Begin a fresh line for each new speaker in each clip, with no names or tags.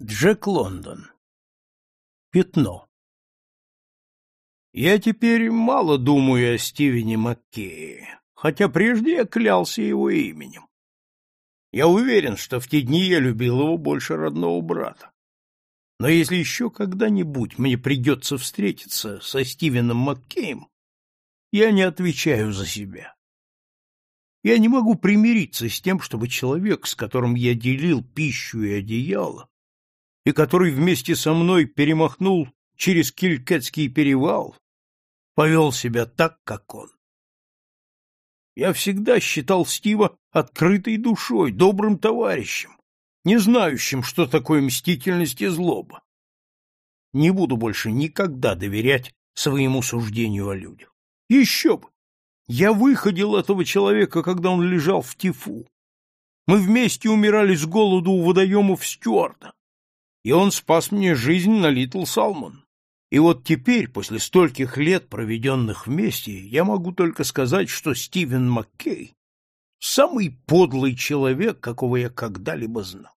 Джек Лондон. Пятно. Я теперь мало думаю о Стивене Маккее, хотя прежде я клялся его именем. Я уверен, что в те дни я любил его больше родного брата. Но если еще когда-нибудь мне придется встретиться со Стивеном Маккеем, я не отвечаю за себя. Я не могу примириться с тем, чтобы человек, с которым я делил пищу и одеяло, и который вместе со мной перемахнул через Килькетский перевал, повел себя так, как он. Я всегда считал Стива открытой душой, добрым товарищем, не знающим, что такое мстительность и злоба. Не буду больше никогда доверять своему суждению о людях. Еще бы! Я выходил этого человека, когда он лежал в тифу. Мы вместе умирали с голоду у водоемов Стюарта и он спас мне жизнь на Литл Салмон. И вот теперь, после стольких лет, проведенных вместе, я могу только сказать, что Стивен Маккей — самый подлый человек, какого я когда-либо знал.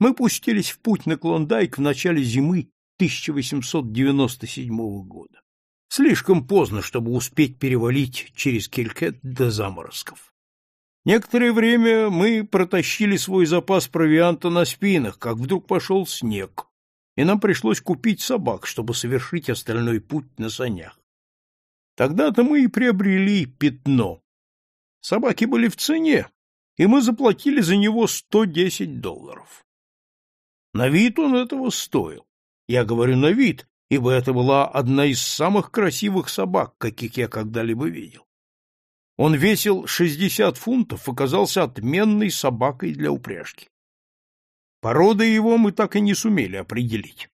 Мы пустились в путь на Клондайк в начале зимы 1897 года. Слишком поздно, чтобы успеть перевалить через Килькет до заморозков. Некоторое время мы протащили свой запас провианта на спинах, как вдруг пошел снег, и нам пришлось купить собак, чтобы совершить остальной путь на санях. Тогда-то мы и приобрели пятно. Собаки были в цене, и мы заплатили за него 110 долларов. На вид он этого стоил. Я говорю на вид, ибо это была одна из самых красивых собак, каких я когда-либо видел. Он весил 60 фунтов и казался отменной собакой для упряжки. Породы его мы так и не сумели определить.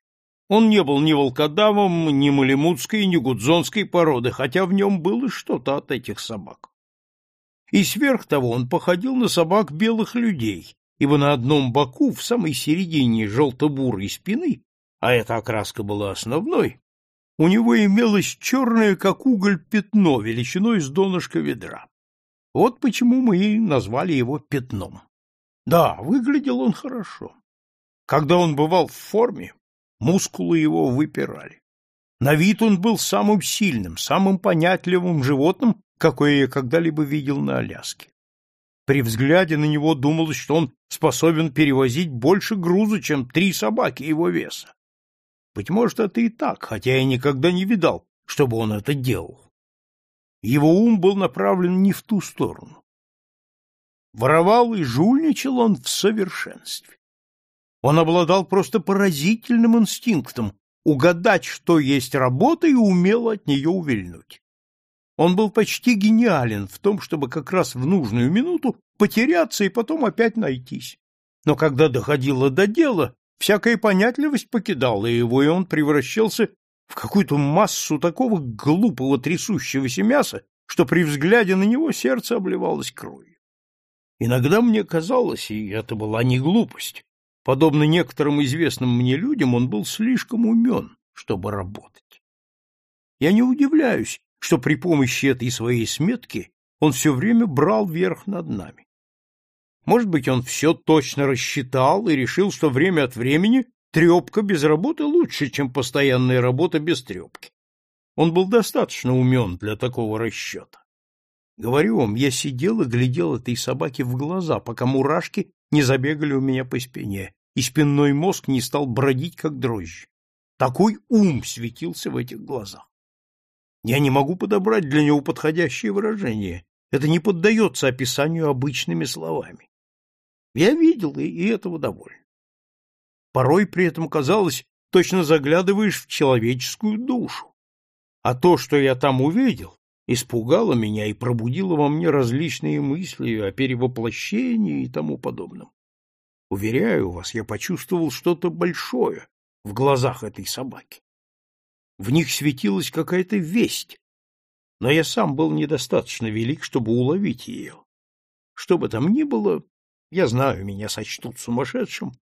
Он не был ни волкодавом, ни малемутской, ни гудзонской породы, хотя в нем было что-то от этих собак. И сверх того он походил на собак белых людей, ибо на одном боку, в самой середине желто-бурой спины, а эта окраска была основной, у него имелось черное, как уголь, пятно величиной с донышка ведра. Вот почему мы и назвали его пятном. Да, выглядел он хорошо. Когда он бывал в форме, мускулы его выпирали. На вид он был самым сильным, самым понятливым животным, какое я когда-либо видел на Аляске. При взгляде на него думалось, что он способен перевозить больше груза, чем три собаки его веса. Быть может, это и так, хотя я никогда не видал, чтобы он это делал. Его ум был направлен не в ту сторону. Воровал и жульничал он в совершенстве. Он обладал просто поразительным инстинктом угадать, что есть работа, и умело от нее увильнуть. Он был почти гениален в том, чтобы как раз в нужную минуту потеряться и потом опять найтись. Но когда доходило до дела, Всякая понятливость покидала его, и он превращался в какую-то массу такого глупого трясущегося мяса, что при взгляде на него сердце обливалось кровью. Иногда мне казалось, и это была не глупость, подобно некоторым известным мне людям, он был слишком умен, чтобы работать. Я не удивляюсь, что при помощи этой своей сметки он все время брал верх над нами. Может быть, он все точно рассчитал и решил, что время от времени трепка без работы лучше, чем постоянная работа без трепки. Он был достаточно умен для такого расчета. Говорю вам, я сидел и глядел этой собаке в глаза, пока мурашки не забегали у меня по спине, и спинной мозг не стал бродить, как дрожжи. Такой ум светился в этих глазах. Я не могу подобрать для него подходящее выражение. Это не поддается описанию обычными словами. Я видел, и этого довольно. Порой при этом казалось, точно заглядываешь в человеческую душу. А то, что я там увидел, испугало меня и пробудило во мне различные мысли о перевоплощении и тому подобном. Уверяю вас, я почувствовал что-то большое в глазах этой собаки. В них светилась какая-то весть, но я сам был недостаточно велик, чтобы уловить ее. Что бы там ни было, я знаю, меня сочтут сумасшедшим.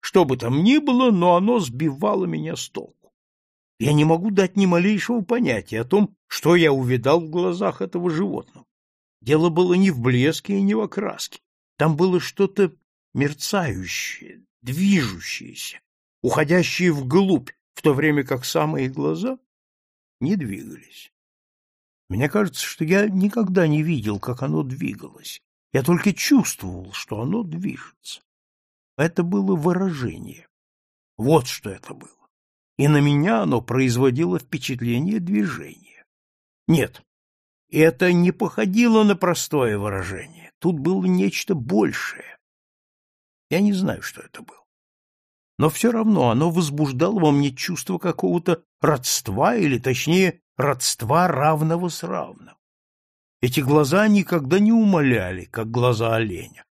Что бы там ни было, но оно сбивало меня с толку. Я не могу дать ни малейшего понятия о том, что я увидал в глазах этого животного. Дело было не в блеске и не в окраске. Там было что-то мерцающее, движущееся, уходящие вглубь, в то время как самые глаза не двигались. Мне кажется, что я никогда не видел, как оно двигалось. Я только чувствовал, что оно движется. Это было выражение. Вот что это было. И на меня оно производило впечатление движения. Нет, это не походило на простое выражение. Тут было нечто большее. Я не знаю, что это было. Но все равно оно возбуждало во мне чувство какого-то родства, или, точнее, родства равного с равным. Эти глаза никогда не умоляли, как глаза оленя.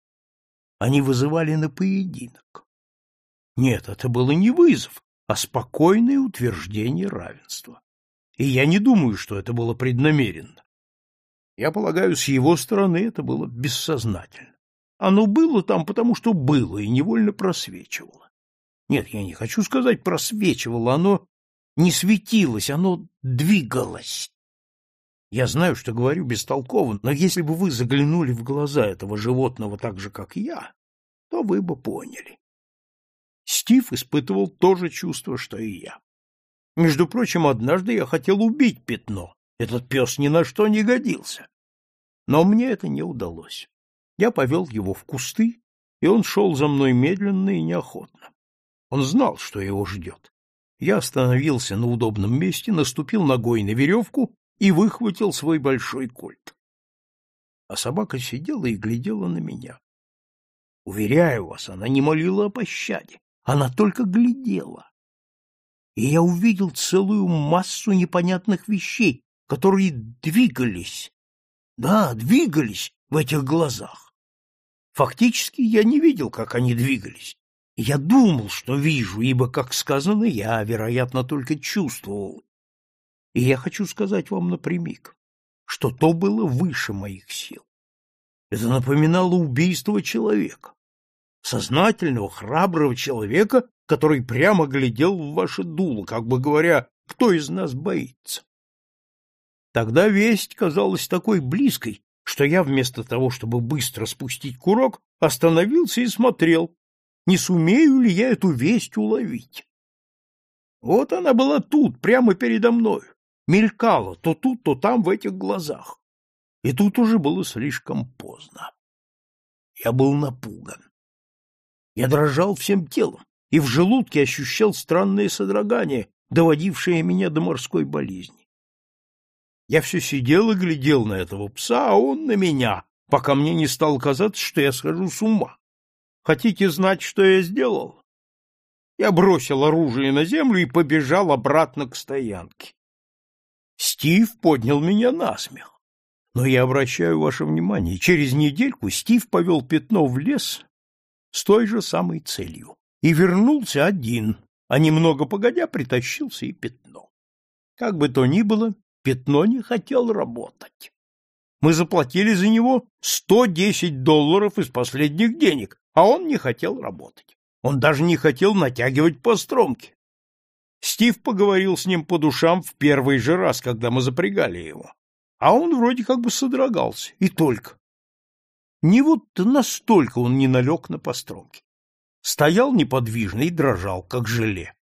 Они вызывали на поединок. Нет, это было не вызов, а спокойное утверждение равенства. И я не думаю, что это было преднамеренно. Я полагаю, с его стороны это было бессознательно. Оно было там, потому что было, и невольно просвечивало. Нет, я не хочу сказать просвечивало, оно не светилось, оно двигалось. Я знаю, что говорю бестолково, но если бы вы заглянули в глаза этого животного так же, как я, то вы бы поняли. Стив испытывал то же чувство, что и я. Между прочим, однажды я хотел убить пятно. Этот пес ни на что не годился. Но мне это не удалось. Я повел его в кусты, и он шел за мной медленно и неохотно. Он знал, что его ждет. Я остановился на удобном месте, наступил ногой на веревку и выхватил свой большой кольт. А собака сидела и глядела на меня. Уверяю вас, она не молила о пощаде, она только глядела. И я увидел целую массу непонятных вещей, которые двигались. Да, двигались в этих глазах. Фактически я не видел, как они двигались. Я думал, что вижу, ибо, как сказано, я, вероятно, только чувствовал и я хочу сказать вам напрямик, что то было выше моих сил. Это напоминало убийство человека, сознательного, храброго человека, который прямо глядел в ваше дуло, как бы говоря, кто из нас боится. Тогда весть казалась такой близкой, что я вместо того, чтобы быстро спустить курок, остановился и смотрел, не сумею ли я эту весть уловить. Вот она была тут, прямо передо мною мелькало то тут, то там в этих глазах. И тут уже было слишком поздно. Я был напуган. Я дрожал всем телом, и в желудке ощущал странное содрогание, доводившее меня до морской болезни. Я все сидел и глядел на этого пса, а он на меня, пока мне не стало казаться, что я схожу с ума. Хотите знать, что я сделал? Я бросил оружие на землю и побежал обратно к стоянке. Стив поднял меня на смех. Но я обращаю ваше внимание, через недельку Стив повел пятно в лес с той же самой целью и вернулся один, а немного погодя притащился и пятно. Как бы то ни было, пятно не хотел работать. Мы заплатили за него 110 долларов из последних денег, а он не хотел работать. Он даже не хотел натягивать постромки. Стив поговорил с ним по душам в первый же раз, когда мы запрягали его. А он вроде как бы содрогался, и только. Не вот настолько он не налег на постромки. Стоял неподвижно и дрожал, как желе.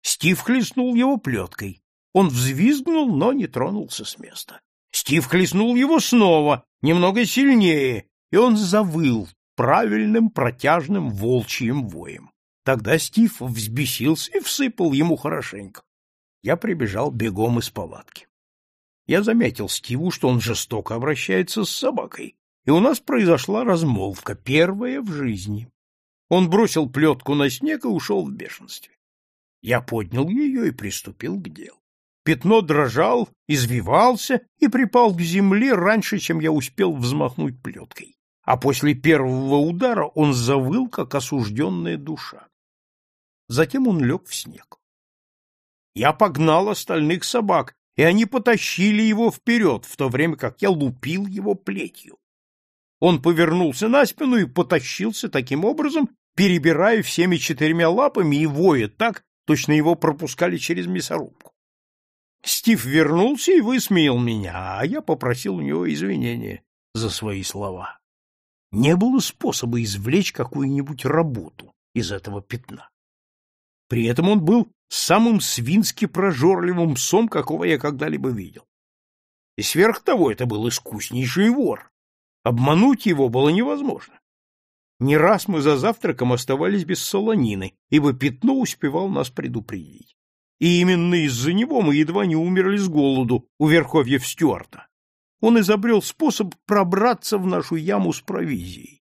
Стив хлестнул его плеткой. Он взвизгнул, но не тронулся с места. Стив хлестнул его снова, немного сильнее, и он завыл правильным протяжным волчьим воем. Тогда Стив взбесился и всыпал ему хорошенько. Я прибежал бегом из палатки. Я заметил Стиву, что он жестоко обращается с собакой, и у нас произошла размолвка, первая в жизни. Он бросил плетку на снег и ушел в бешенстве. Я поднял ее и приступил к делу. Пятно дрожал, извивался и припал к земле раньше, чем я успел взмахнуть плеткой. А после первого удара он завыл, как осужденная душа. Затем он лег в снег. Я погнал остальных собак, и они потащили его вперед, в то время как я лупил его плетью. Он повернулся на спину и потащился таким образом, перебирая всеми четырьмя лапами и воя так, точно его пропускали через мясорубку. Стив вернулся и высмеял меня, а я попросил у него извинения за свои слова. Не было способа извлечь какую-нибудь работу из этого пятна. При этом он был самым свински прожорливым псом, какого я когда-либо видел. И сверх того это был искуснейший вор. Обмануть его было невозможно. Не раз мы за завтраком оставались без солонины, ибо пятно успевал нас предупредить. И именно из-за него мы едва не умерли с голоду у верховьев Стюарта. Он изобрел способ пробраться в нашу яму с провизией.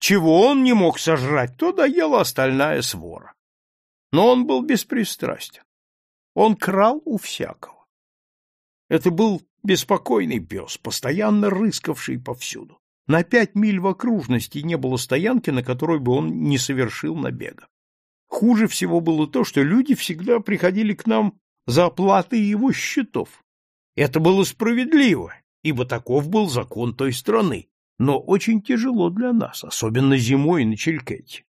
Чего он не мог сожрать, то доела остальная свора. Но он был беспристрастен. Он крал у всякого. Это был беспокойный пес, постоянно рыскавший повсюду. На пять миль в окружности не было стоянки, на которой бы он не совершил набега. Хуже всего было то, что люди всегда приходили к нам за оплатой его счетов. Это было справедливо, ибо таков был закон той страны, но очень тяжело для нас, особенно зимой на Челькете,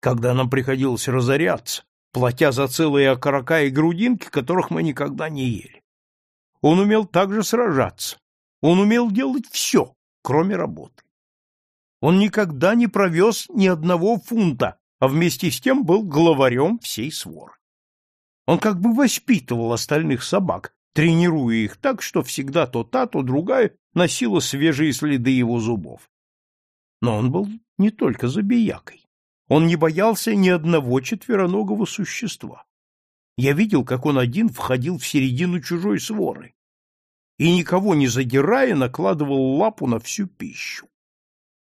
когда нам приходилось разоряться, платя за целые окорока и грудинки, которых мы никогда не ели. Он умел также сражаться, он умел делать все, кроме работы. Он никогда не провез ни одного фунта, а вместе с тем был главарем всей своры. Он как бы воспитывал остальных собак, тренируя их так, что всегда то та, то другая носила свежие следы его зубов. Но он был не только забиякой. Он не боялся ни одного четвероногого существа. Я видел, как он один входил в середину чужой своры и, никого не задирая, накладывал лапу на всю пищу.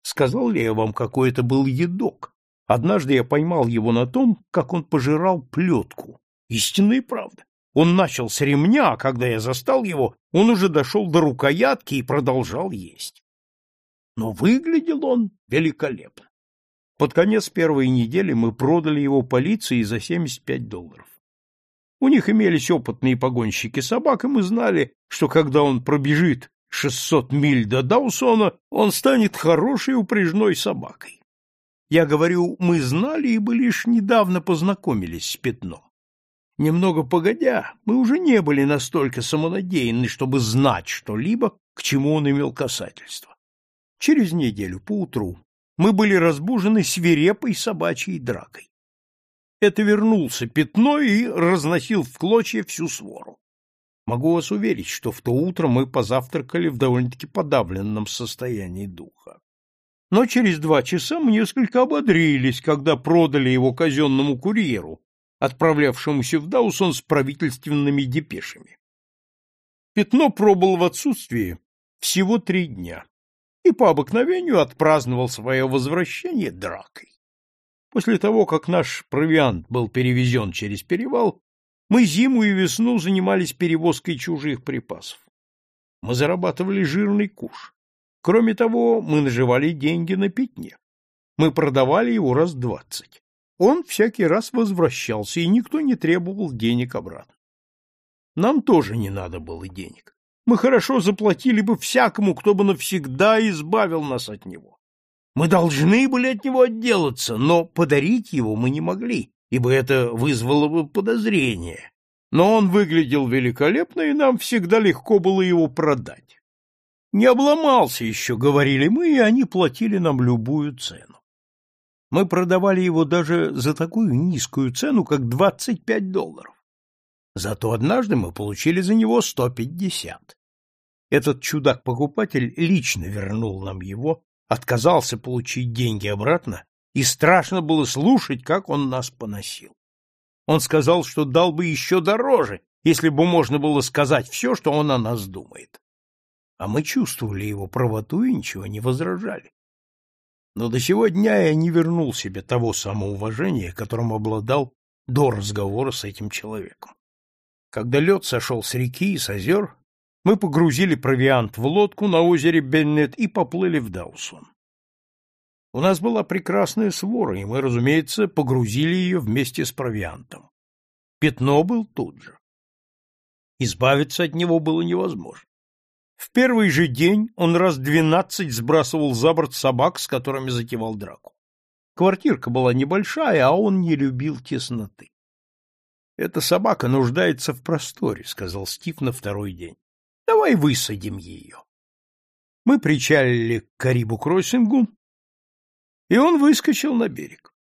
Сказал ли я вам, какой это был едок? Однажды я поймал его на том, как он пожирал плетку. Истинная правда. Он начал с ремня, а когда я застал его, он уже дошел до рукоятки и продолжал есть. Но выглядел он великолепно. Под конец первой недели мы продали его полиции за 75 долларов. У них имелись опытные погонщики собак, и мы знали, что когда он пробежит 600 миль до Даусона, он станет хорошей упряжной собакой. Я говорю, мы знали, ибо лишь недавно познакомились с пятном. Немного погодя, мы уже не были настолько самонадеянны, чтобы знать что-либо, к чему он имел касательство. Через неделю, поутру, мы были разбужены свирепой собачьей дракой. Это вернулся пятно и разносил в клочья всю свору. Могу вас уверить, что в то утро мы позавтракали в довольно-таки подавленном состоянии духа. Но через два часа мы несколько ободрились, когда продали его казенному курьеру, отправлявшемуся в Даусон с правительственными депешами. Пятно пробыл в отсутствии всего три дня и по обыкновению отпраздновал свое возвращение дракой. После того, как наш провиант был перевезен через перевал, мы зиму и весну занимались перевозкой чужих припасов. Мы зарабатывали жирный куш. Кроме того, мы наживали деньги на пятне. Мы продавали его раз двадцать. Он всякий раз возвращался, и никто не требовал денег обратно. Нам тоже не надо было денег. Мы хорошо заплатили бы всякому, кто бы навсегда избавил нас от него. Мы должны были от него отделаться, но подарить его мы не могли, ибо это вызвало бы подозрение. Но он выглядел великолепно, и нам всегда легко было его продать. Не обломался еще, говорили мы, и они платили нам любую цену. Мы продавали его даже за такую низкую цену, как 25 долларов. Зато однажды мы получили за него 150. Этот чудак-покупатель лично вернул нам его отказался получить деньги обратно, и страшно было слушать, как он нас поносил. Он сказал, что дал бы еще дороже, если бы можно было сказать все, что он о нас думает. А мы чувствовали его правоту и ничего не возражали. Но до сего дня я не вернул себе того самоуважения, которым обладал до разговора с этим человеком. Когда лед сошел с реки и с озер, мы погрузили провиант в лодку на озере Беннет и поплыли в Даусон. У нас была прекрасная свора, и мы, разумеется, погрузили ее вместе с провиантом. Пятно был тут же. Избавиться от него было невозможно. В первый же день он раз двенадцать сбрасывал за борт собак, с которыми затевал драку. Квартирка была небольшая, а он не любил тесноты. «Эта собака нуждается в просторе», — сказал Стив на второй день. Давай высадим ее. Мы причалили к Карибу-кроссингу, и он выскочил на берег.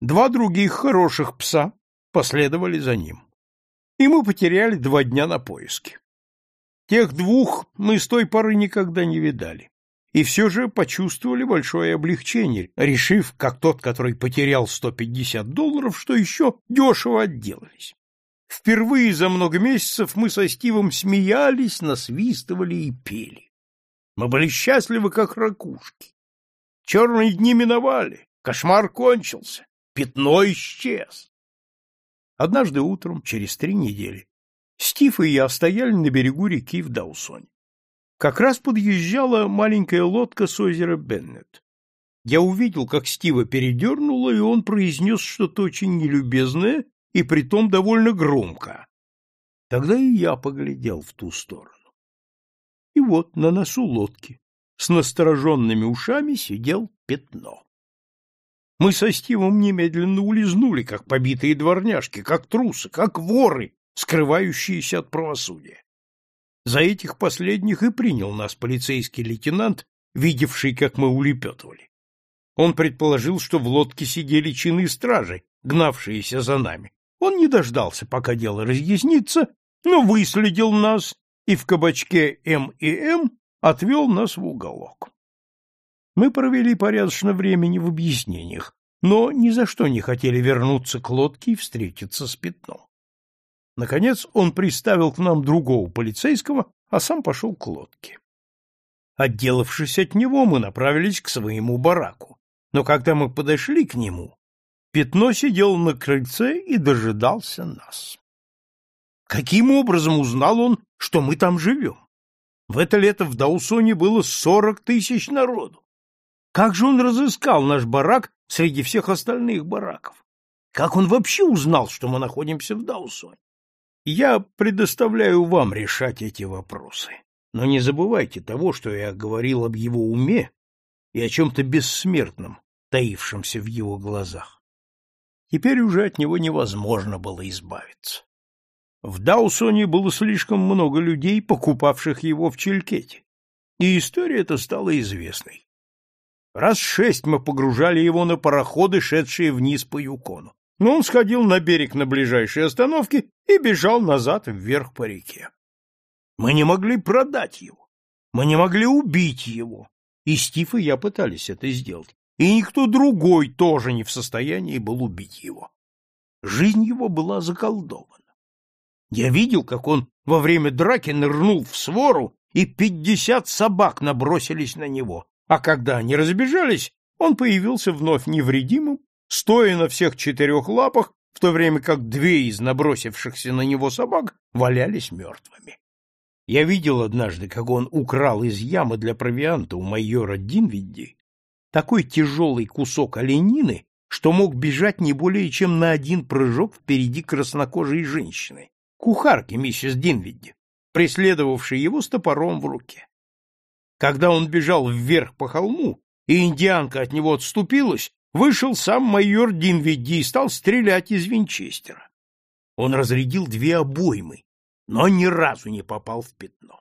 Два других хороших пса, последовали за ним. И мы потеряли два дня на поиски. Тех двух мы с той поры никогда не видали. И все же почувствовали большое облегчение, решив, как тот, который потерял 150 долларов, что еще дешево отделались. Впервые за много месяцев мы со Стивом смеялись, насвистывали и пели. Мы были счастливы, как ракушки. Черные дни миновали, кошмар кончился, пятно исчез. Однажды утром, через три недели, Стив и я стояли на берегу реки в Даусоне. Как раз подъезжала маленькая лодка с озера Беннет. Я увидел, как Стива передернуло, и он произнес что-то очень нелюбезное и притом довольно громко. Тогда и я поглядел в ту сторону. И вот на носу лодки с настороженными ушами сидел пятно. Мы со Стивом немедленно улизнули, как побитые дворняжки, как трусы, как воры, скрывающиеся от правосудия. За этих последних и принял нас полицейский лейтенант, видевший, как мы улепетывали. Он предположил, что в лодке сидели чины стражи, гнавшиеся за нами. Он не дождался, пока дело разъяснится, но выследил нас и в кабачке М и М отвел нас в уголок. Мы провели порядочно времени в объяснениях, но ни за что не хотели вернуться к лодке и встретиться с пятном. Наконец он приставил к нам другого полицейского, а сам пошел к лодке. Отделавшись от него, мы направились к своему бараку. Но когда мы подошли к нему, пятно сидел на крыльце и дожидался нас. Каким образом узнал он, что мы там живем? В это лето в Даусоне было сорок тысяч народу. Как же он разыскал наш барак среди всех остальных бараков? Как он вообще узнал, что мы находимся в Даусоне? Я предоставляю вам решать эти вопросы. Но не забывайте того, что я говорил об его уме и о чем-то бессмертном, таившемся в его глазах. Теперь уже от него невозможно было избавиться. В Даусоне было слишком много людей, покупавших его в Челькете, и история эта стала известной. Раз шесть мы погружали его на пароходы, шедшие вниз по Юкону. Но он сходил на берег на ближайшей остановке и бежал назад вверх по реке. Мы не могли продать его. Мы не могли убить его. И Стив и я пытались это сделать. И никто другой тоже не в состоянии был убить его. Жизнь его была заколдована. Я видел, как он во время драки нырнул в свору, и пятьдесят собак набросились на него, а когда они разбежались, он появился вновь невредимым, стоя на всех четырех лапах, в то время как две из набросившихся на него собак валялись мертвыми. Я видел однажды, как он украл из ямы для провианта у майора Динвидди такой тяжелый кусок оленины, что мог бежать не более чем на один прыжок впереди краснокожей женщины, кухарки миссис Динвидди, преследовавшей его с топором в руке. Когда он бежал вверх по холму, и индианка от него отступилась, вышел сам майор Динвидди и стал стрелять из винчестера. Он разрядил две обоймы, но ни разу не попал в пятно.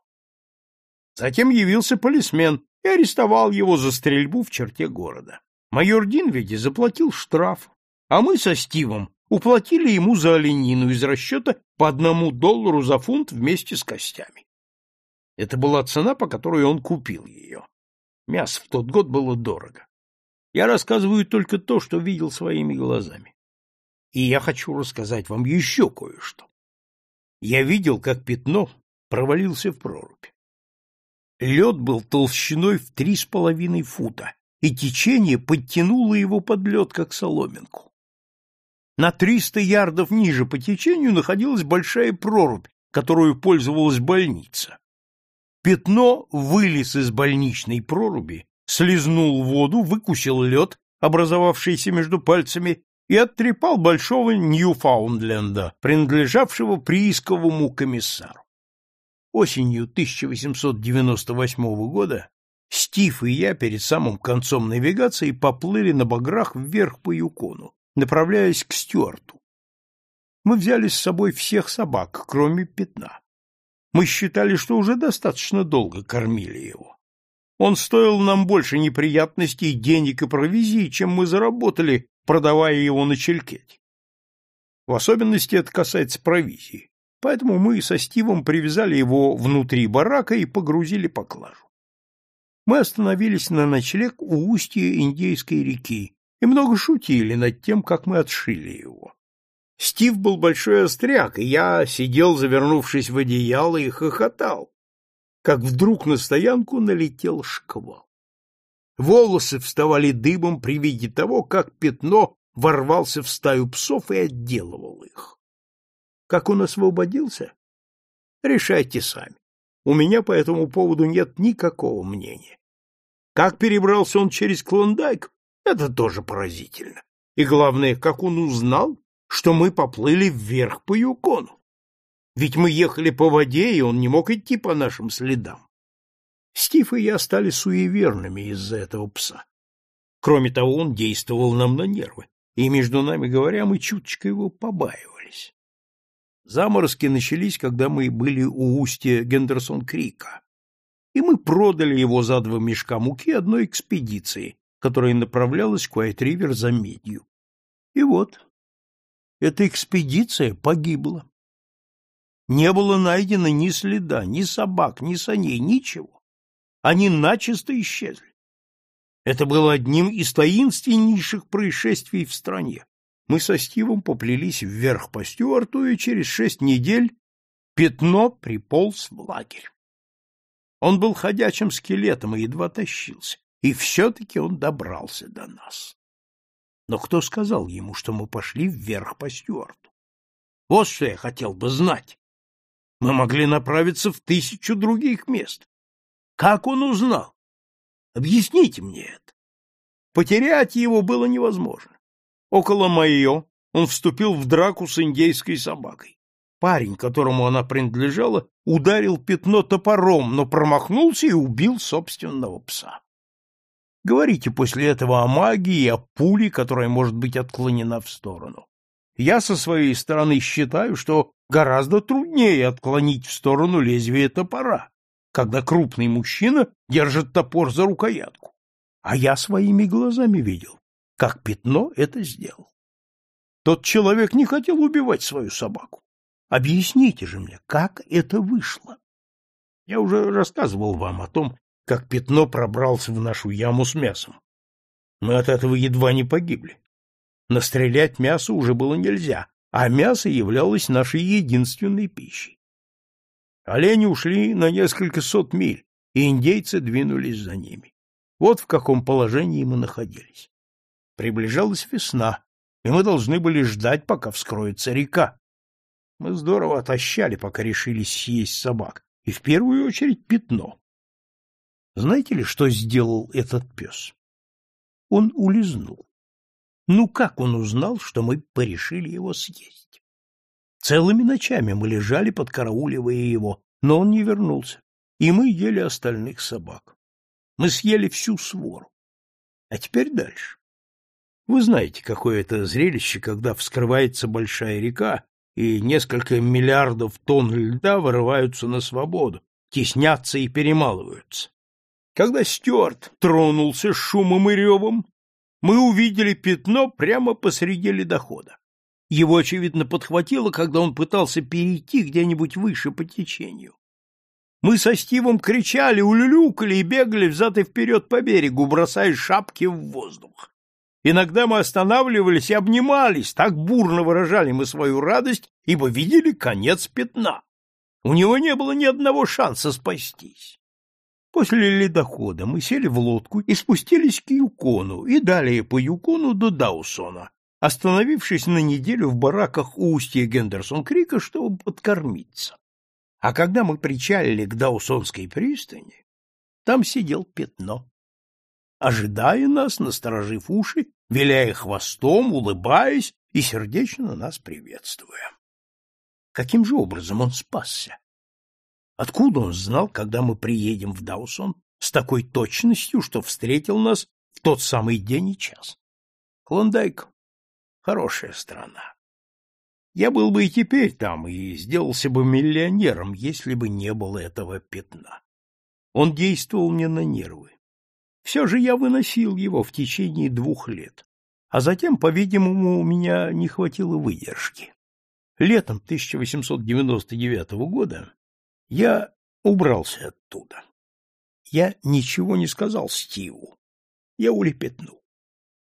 Затем явился полисмен и арестовал его за стрельбу в черте города. Майор Динвиди заплатил штраф, а мы со Стивом уплатили ему за оленину из расчета по одному доллару за фунт вместе с костями. Это была цена, по которой он купил ее. Мясо в тот год было дорого. Я рассказываю только то, что видел своими глазами. И я хочу рассказать вам еще кое-что. Я видел, как пятно провалился в прорубь. Лед был толщиной в три с половиной фута, и течение подтянуло его под лед, как соломинку. На 300 ярдов ниже по течению находилась большая прорубь, которую пользовалась больница. Пятно вылез из больничной проруби, слезнул воду, выкусил лед, образовавшийся между пальцами, и оттрепал большого Ньюфаундленда, принадлежавшего приисковому комиссару. Осенью 1898 года Стив и я перед самым концом навигации поплыли на баграх вверх по Юкону, направляясь к Стюарту. Мы взяли с собой всех собак, кроме пятна. Мы считали, что уже достаточно долго кормили его. Он стоил нам больше неприятностей, денег и провизии, чем мы заработали, продавая его на челькете. В особенности это касается провизии. Поэтому мы со Стивом привязали его внутри барака и погрузили поклажу. Мы остановились на ночлег у устья Индейской реки и много шутили над тем, как мы отшили его. Стив был большой остряк, и я сидел, завернувшись в одеяло, и хохотал, как вдруг на стоянку налетел шквал. Волосы вставали дыбом при виде того, как пятно ворвался в стаю псов и отделывал их. Как он освободился? Решайте сами. У меня по этому поводу нет никакого мнения. Как перебрался он через Клондайк, это тоже поразительно. И главное, как он узнал, что мы поплыли вверх по Юкону. Ведь мы ехали по воде, и он не мог идти по нашим следам. Стив и я стали суеверными из-за этого пса. Кроме того, он действовал нам на нервы, и, между нами говоря, мы чуточко его побаивались. Заморозки начались, когда мы были у устья Гендерсон-Крика, и мы продали его за два мешка муки одной экспедиции, которая направлялась к Уайт-Ривер за медью. И вот, эта экспедиция погибла. Не было найдено ни следа, ни собак, ни саней, ничего. Они начисто исчезли. Это было одним из таинственнейших происшествий в стране. Мы со Стивом поплелись вверх по Стюарту, и через шесть недель пятно приполз в лагерь. Он был ходячим скелетом и едва тащился, и все-таки он добрался до нас. Но кто сказал ему, что мы пошли вверх по Стюарту? Вот что я хотел бы знать. Мы могли направиться в тысячу других мест. Как он узнал? Объясните мне это. Потерять его было невозможно. Около Майо он вступил в драку с индейской собакой. Парень, которому она принадлежала, ударил пятно топором, но промахнулся и убил собственного пса. Говорите после этого о магии и о пуле, которая может быть отклонена в сторону. Я со своей стороны считаю, что гораздо труднее отклонить в сторону лезвие топора, когда крупный мужчина держит топор за рукоятку. А я своими глазами видел, как пятно это сделал. Тот человек не хотел убивать свою собаку. Объясните же мне, как это вышло? Я уже рассказывал вам о том, как пятно пробрался в нашу яму с мясом. Мы от этого едва не погибли. Настрелять мясо уже было нельзя, а мясо являлось нашей единственной пищей. Олени ушли на несколько сот миль, и индейцы двинулись за ними. Вот в каком положении мы находились. Приближалась весна, и мы должны были ждать, пока вскроется река. Мы здорово отощали, пока решились съесть собак, и в первую очередь пятно. Знаете ли, что сделал этот пес? Он улизнул. Ну как он узнал, что мы порешили его съесть? Целыми ночами мы лежали, подкарауливая его, но он не вернулся, и мы ели остальных собак. Мы съели всю свору. А теперь дальше. Вы знаете, какое это зрелище, когда вскрывается большая река, и несколько миллиардов тонн льда вырываются на свободу, теснятся и перемалываются. Когда Стюарт тронулся шумом и ревом, мы увидели пятно прямо посреди ледохода. Его, очевидно, подхватило, когда он пытался перейти где-нибудь выше по течению. Мы со Стивом кричали, улюлюкали и бегали взад и вперед по берегу, бросая шапки в воздух. Иногда мы останавливались и обнимались, так бурно выражали мы свою радость, ибо видели конец пятна. У него не было ни одного шанса спастись. После ледохода мы сели в лодку и спустились к Юкону и далее по Юкону до Даусона, остановившись на неделю в бараках устья Гендерсон-Крика, чтобы подкормиться. А когда мы причалили к Даусонской пристани, там сидел пятно. Ожидая нас, насторожив уши, виляя хвостом, улыбаясь и сердечно нас приветствуя. Каким же образом он спасся? Откуда он знал, когда мы приедем в Даусон с такой точностью, что встретил нас в тот самый день и час? Клондайк — хорошая страна. Я был бы и теперь там, и сделался бы миллионером, если бы не было этого пятна. Он действовал мне на нервы. Все же я выносил его в течение двух лет, а затем, по-видимому, у меня не хватило выдержки. Летом 1899 года я убрался оттуда. Я ничего не сказал Стиву. Я улепетнул.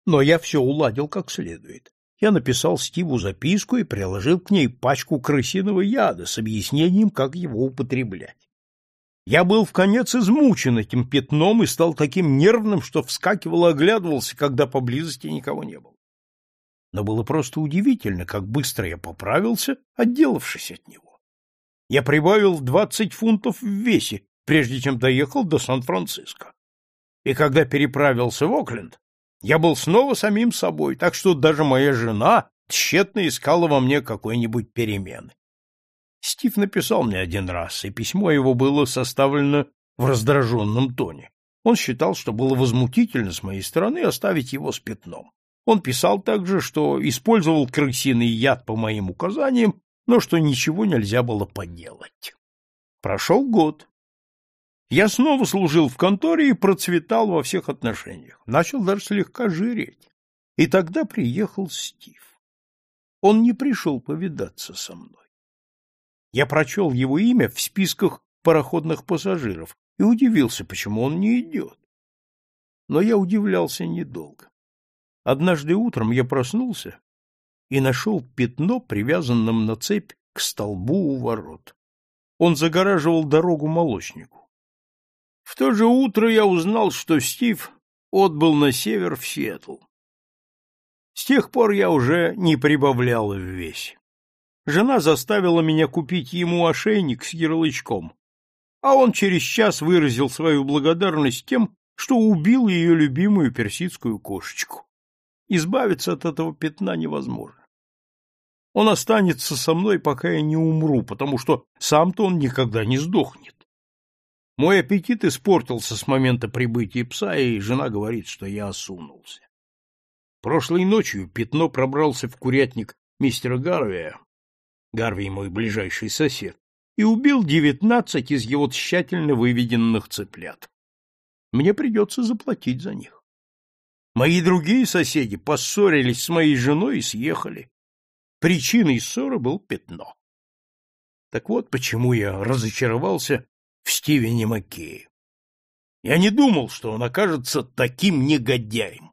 Но я все уладил как следует. Я написал Стиву записку и приложил к ней пачку крысиного яда с объяснением, как его употреблять. Я был в конец измучен этим пятном и стал таким нервным, что вскакивал и оглядывался, когда поблизости никого не было. Но было просто удивительно, как быстро я поправился, отделавшись от него. Я прибавил двадцать фунтов в весе, прежде чем доехал до Сан-Франциско. И когда переправился в Окленд, я был снова самим собой, так что даже моя жена тщетно искала во мне какой-нибудь перемены. Стив написал мне один раз, и письмо его было составлено в раздраженном тоне. Он считал, что было возмутительно с моей стороны оставить его с пятном. Он писал также, что использовал крысиный яд по моим указаниям, но что ничего нельзя было поделать. Прошел год. Я снова служил в конторе и процветал во всех отношениях. Начал даже слегка жиреть. И тогда приехал Стив. Он не пришел повидаться со мной. Я прочел его имя в списках пароходных пассажиров и удивился, почему он не идет. Но я удивлялся недолго. Однажды утром я проснулся и нашел пятно, привязанным на цепь к столбу у ворот. Он загораживал дорогу молочнику. В то же утро я узнал, что Стив отбыл на север в Сиэтл. С тех пор я уже не прибавлял в весе. Жена заставила меня купить ему ошейник с ярлычком, а он через час выразил свою благодарность тем, что убил ее любимую персидскую кошечку. Избавиться от этого пятна невозможно. Он останется со мной, пока я не умру, потому что сам-то он никогда не сдохнет. Мой аппетит испортился с момента прибытия пса, и жена говорит, что я осунулся. Прошлой ночью пятно пробрался в курятник мистера Гарвия, Гарви мой ближайший сосед, и убил девятнадцать из его тщательно выведенных цыплят. Мне придется заплатить за них. Мои другие соседи поссорились с моей женой и съехали. Причиной ссоры был пятно. Так вот почему я разочаровался в Стивене Маккее. Я не думал, что он окажется таким негодяем.